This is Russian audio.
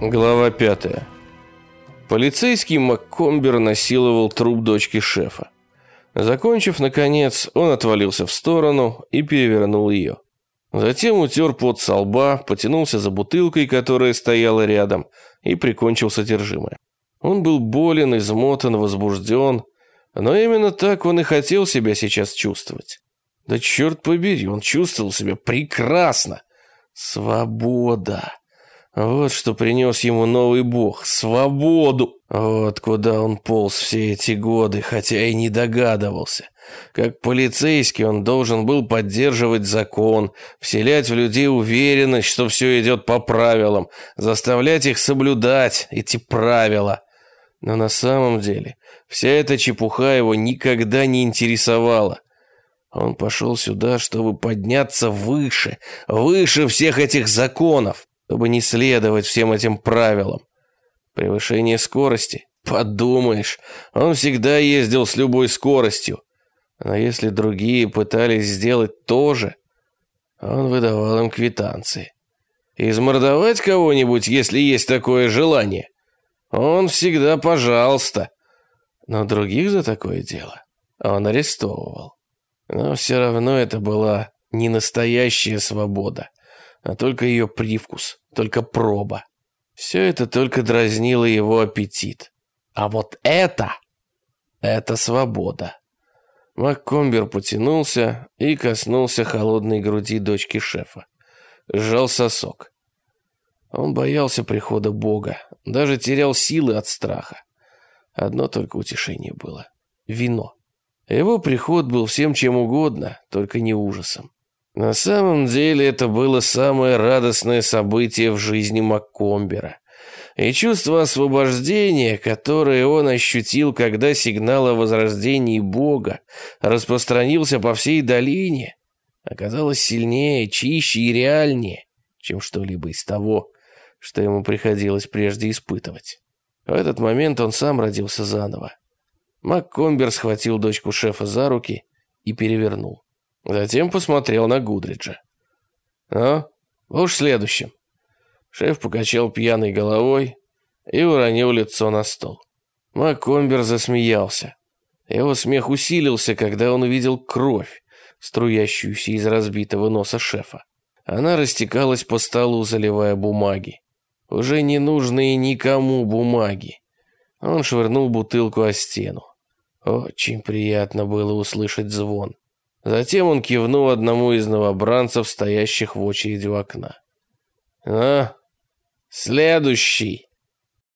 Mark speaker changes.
Speaker 1: Глава пятая. Полицейский МакКомбер насиловал труп дочки шефа. Закончив, наконец, он отвалился в сторону и перевернул ее. Затем утер пот со лба, потянулся за бутылкой, которая стояла рядом, и прикончил содержимое. Он был болен, измотан, возбужден, но именно так он и хотел себя сейчас чувствовать. Да черт побери, он чувствовал себя прекрасно. Свобода. Вот что принес ему новый бог – свободу. Вот куда он полз все эти годы, хотя и не догадывался. Как полицейский он должен был поддерживать закон, вселять в людей уверенность, что все идет по правилам, заставлять их соблюдать эти правила. Но на самом деле вся эта чепуха его никогда не интересовала. Он пошел сюда, чтобы подняться выше, выше всех этих законов чтобы не следовать всем этим правилам. Превышение скорости? Подумаешь, он всегда ездил с любой скоростью. Но если другие пытались сделать то же, он выдавал им квитанции. Измордовать кого-нибудь, если есть такое желание? Он всегда пожалуйста. Но других за такое дело он арестовывал. Но все равно это была не настоящая свобода а только ее привкус, только проба. Все это только дразнило его аппетит. А вот это... это свобода. МакКомбер потянулся и коснулся холодной груди дочки шефа. Сжал сосок. Он боялся прихода Бога, даже терял силы от страха. Одно только утешение было — вино. Его приход был всем чем угодно, только не ужасом. На самом деле это было самое радостное событие в жизни Маккомбера. И чувство освобождения, которое он ощутил, когда сигнал о возрождении Бога распространился по всей долине, оказалось сильнее, чище и реальнее, чем что-либо из того, что ему приходилось прежде испытывать. В этот момент он сам родился заново. Маккомбер схватил дочку шефа за руки и перевернул. Затем посмотрел на Гудриджа. «Ну, уж следующим». Шеф покачал пьяной головой и уронил лицо на стол. Маккомбер засмеялся. Его смех усилился, когда он увидел кровь, струящуюся из разбитого носа шефа. Она растекалась по столу, заливая бумаги. Уже не нужные никому бумаги. Он швырнул бутылку о стену. Очень приятно было услышать звон. Затем он кивнул одному из новобранцев, стоящих в очереди у окна. «А, следующий!»